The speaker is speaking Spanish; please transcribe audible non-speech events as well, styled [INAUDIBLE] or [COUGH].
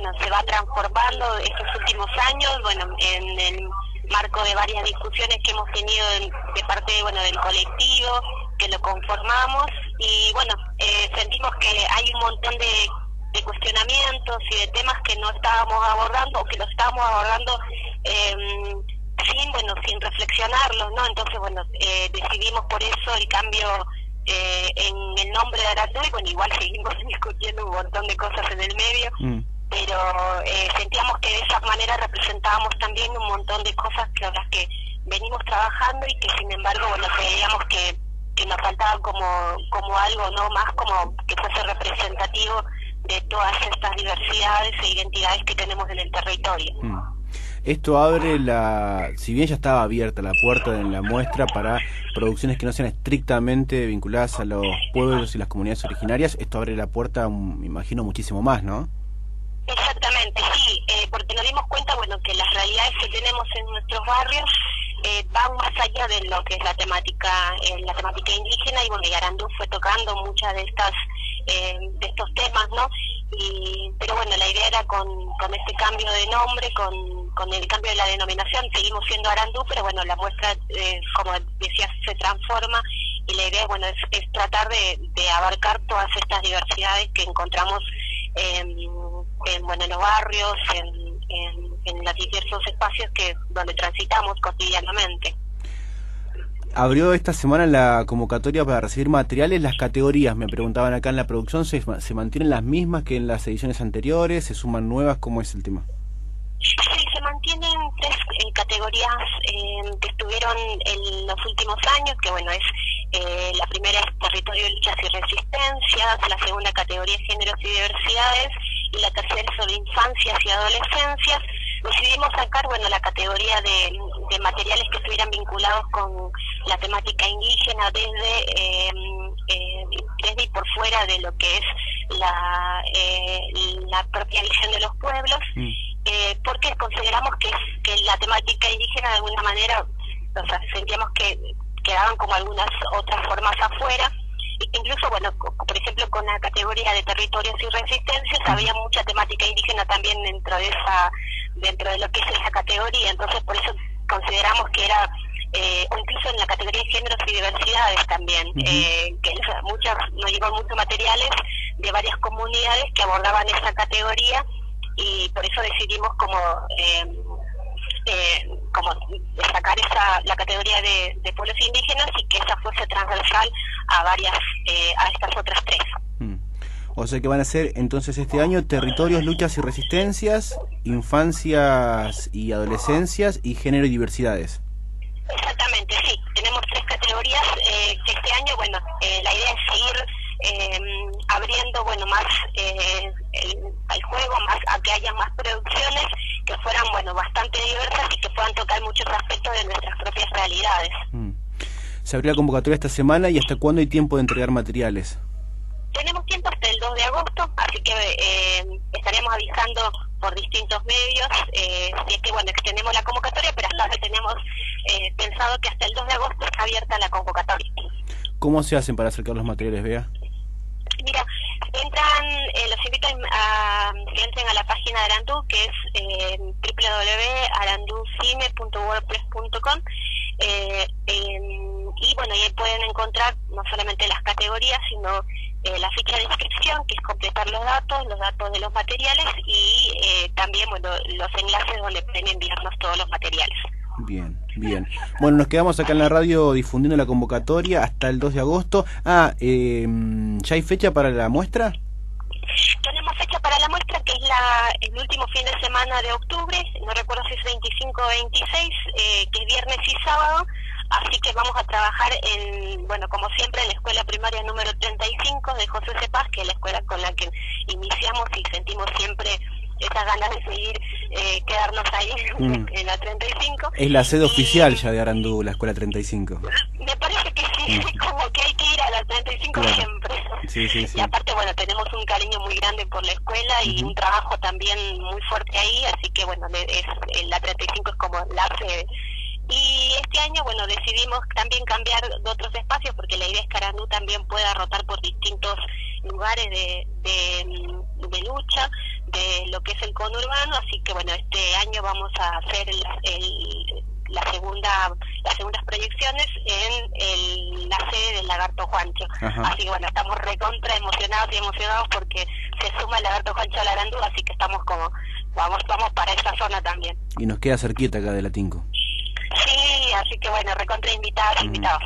bueno, se va transformando estos últimos años, bueno, en el marco de varias discusiones que hemos tenido de parte bueno del colectivo que lo conformamos y bueno eh, sentimos que hay un montón de, cuestionamientos y de temas que no estábamos abordando o que los estábamos abordando eh, sin bueno sin reflexionarlos no entonces bueno eh, decidimos por eso el cambio eh, en el nombre de Arandú y bueno igual [LAUGHS] seguimos discutiendo un montón de cosas en el medio mm eh, sentíamos que de esa manera representábamos también un montón de cosas que las que venimos trabajando y que sin embargo bueno creíamos que, nos faltaba como como algo no más como que fuese representativo de todas estas diversidades e identidades que tenemos en el territorio. Mm. Esto abre la, si bien ya estaba abierta la puerta en la muestra para producciones que no sean estrictamente vinculadas a los pueblos y las comunidades originarias, esto abre la puerta, me imagino, muchísimo más, ¿no? Exactamente, sí, eh, porque nos dimos cuenta, bueno, que las realidades que tenemos en nuestros barrios eh, van más allá de lo que es la temática, eh, la temática indígena y bueno, y Arandú fue tocando muchas de estas, de estos temas, ¿no? Y, pero bueno, la idea era con, con este cambio de nombre, con, con el cambio de la denominación, seguimos siendo Arandú, pero bueno, la muestra, como decías, se transforma y la idea, bueno, es, es tratar de, de abarcar todas estas diversidades que encontramos en en, bueno, en los barrios, en, en, los diversos espacios que donde transitamos cotidianamente. Abrió esta semana la convocatoria para recibir materiales. Las categorías, me preguntaban acá en la producción, ¿se, se mantienen las mismas que en las ediciones anteriores? ¿Se suman nuevas? ¿Cómo es el tema? Sí, se mantienen tres eh, categorías eh, que estuvieron en los últimos años, que bueno, es eh, la primera es territorio, luchas y resistencias, la segunda categoría es géneros y diversidades, la tercera sobre infancias y adolescencias, decidimos sacar bueno la categoría de, materiales que estuvieran vinculados con la temática indígena desde eh, eh, desde y por fuera de lo que es la, eh, la propia visión de los pueblos mm. porque consideramos que, que la temática indígena de alguna manera o sea sentíamos que quedaban como algunas otras formas afuera incluso, bueno, por ejemplo, con la categoría de territorios y resistencias, había mucha temática indígena también dentro de esa, dentro de lo que es esa categoría, entonces por eso consideramos que era, eh, incluso en la categoría de géneros y diversidades también, eh, que muchas, nos llevan muchos materiales de varias comunidades que abordaban esa categoría y por eso decidimos como eh, eh, como destacar esa, la categoría de, pueblos indígenas y que esa fuese transversal a varias, eh, a estas otras tres. Mm. O sea que van a ser entonces este año territorios, luchas y resistencias, infancias y adolescencias y género y diversidades. Exactamente, sí. Tenemos tres categorías eh, que este año, bueno, eh, la idea es seguir eh, abriendo, bueno, más el, el, juego, más a que haya más producciones fueran, bueno, bastante diversas y que puedan tocar muchos aspectos de nuestras propias realidades. Mm. Se abrió la convocatoria esta semana y hasta cuándo hay tiempo de entregar materiales. Tenemos tiempo hasta el 2 de agosto, así que eh, estaremos avisando por distintos medios, eh, si es que bueno, extendemos la convocatoria, pero hasta ahora tenemos eh, pensado que hasta el 2 de agosto está abierta la convocatoria. ¿Cómo se hacen para acercar los materiales, Bea? Los invito a, que entren a la página de Arandú, que es eh, www.aranducine.wordpress.com eh, y bueno, ahí pueden encontrar no solamente las categorías, sino eh, la ficha de inscripción, que es completar los datos, los datos de los materiales y eh, también bueno los enlaces donde pueden enviarnos todos los materiales. Bien, bien. Bueno, nos quedamos acá en la radio difundiendo la convocatoria hasta el 2 de agosto. Ah, eh, ¿ya hay fecha para la muestra? Tenemos fecha para la muestra que es la, el último fin de semana de octubre, no recuerdo si es 25 o 26, eh, que es viernes y sábado, así que vamos a trabajar en, bueno, como siempre, en la escuela primaria número 35 de José Cepaz, que es la escuela con la que iniciamos y sentimos siempre esas ganas de seguir, eh, quedarnos ahí [LAUGHS] mm. en la 35. Es la sede oficial ya de Arandú, la escuela 35. Me parece que sí, mm. [LAUGHS] como que hay que ir a la 35 siempre. Sí, sí, sí. Y aparte, bueno, tenemos un cariño muy grande por la escuela y un trabajo también muy fuerte ahí, así que bueno, es, la 35 es como la sede. Y este año, bueno, decidimos también cambiar de otros espacios porque la idea es que Arandú también pueda rotar por distintos lugares de, de, de lucha de lo que es el conurbano, así que bueno, este año vamos a hacer el, la segunda las segundas proyecciones en el, la sede del Lagarto Juancho. Así que bueno, estamos recontra emocionados y emocionados porque se suma el Lagarto Juancho a la Arandú, así que estamos como, vamos, vamos para esa zona también. Y nos queda cerquita acá de la Tinco. Sí, así que bueno, recontra invitados, invitados.